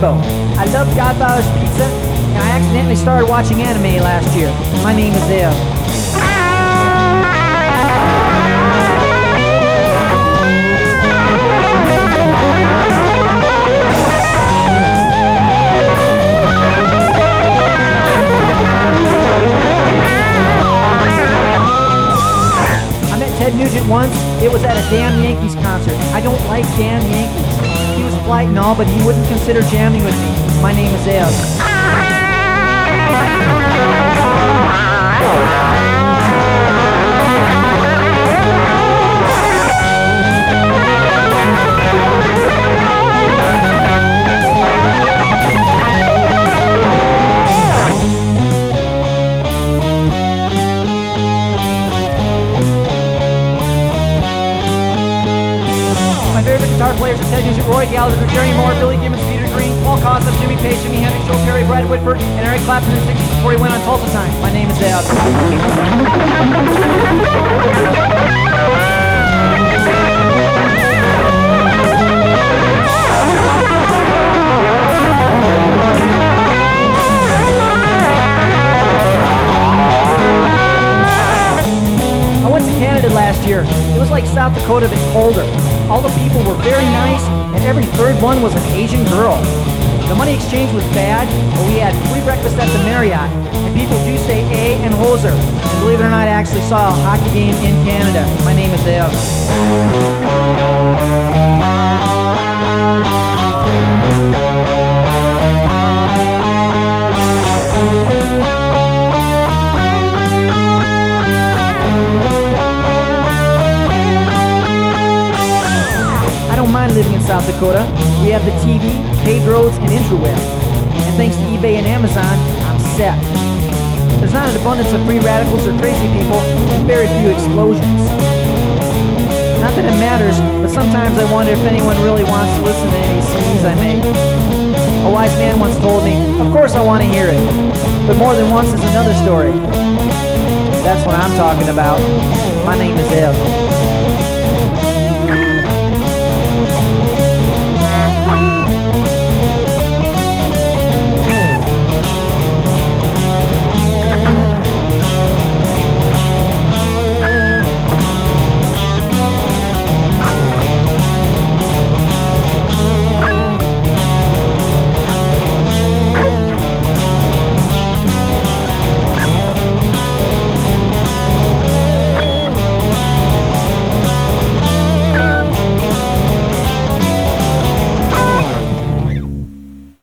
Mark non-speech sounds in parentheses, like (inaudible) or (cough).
Rainbow. I love Godfather's Pizza, and I accidentally started watching anime last year. My name is Ev. I met Ted Nugent once. It was at a damn Yankees concert. I don't like damn Yankees. Polite and all, but he wouldn't consider jamming with me. My name is Ev. (laughs) My favorite guitar players are Ted Nugent, Rory Gallagher, Gary Moore, Billy Gibbons, Peter Green, Paul Costa, Jimmy Page, Jimi Hendrix, Joe Perry, Brad Whitford, and Eric Clapton in the 60s before he went on Tulsa Time. My name is Ev. I went to Canada last year. It was like South Dakota but colder. All the people were very nice, and every third one was an Asian girl. The money exchange was bad, but we had free breakfast at the Marriott, and people do say A and hoser. And believe it or not, I actually saw a hockey game in Canada. My name is Ev. South Dakota. We have the TV, paved roads, and interweb. And thanks to eBay and Amazon, I'm set. There's not an abundance of free radicals or crazy people, and very few explosions. Not that it matters, but sometimes I wonder if anyone really wants to listen to any CDs I make. A wise man once told me, of course I want to hear it, but more than once is another story. That's what I'm talking about. My name is Ev.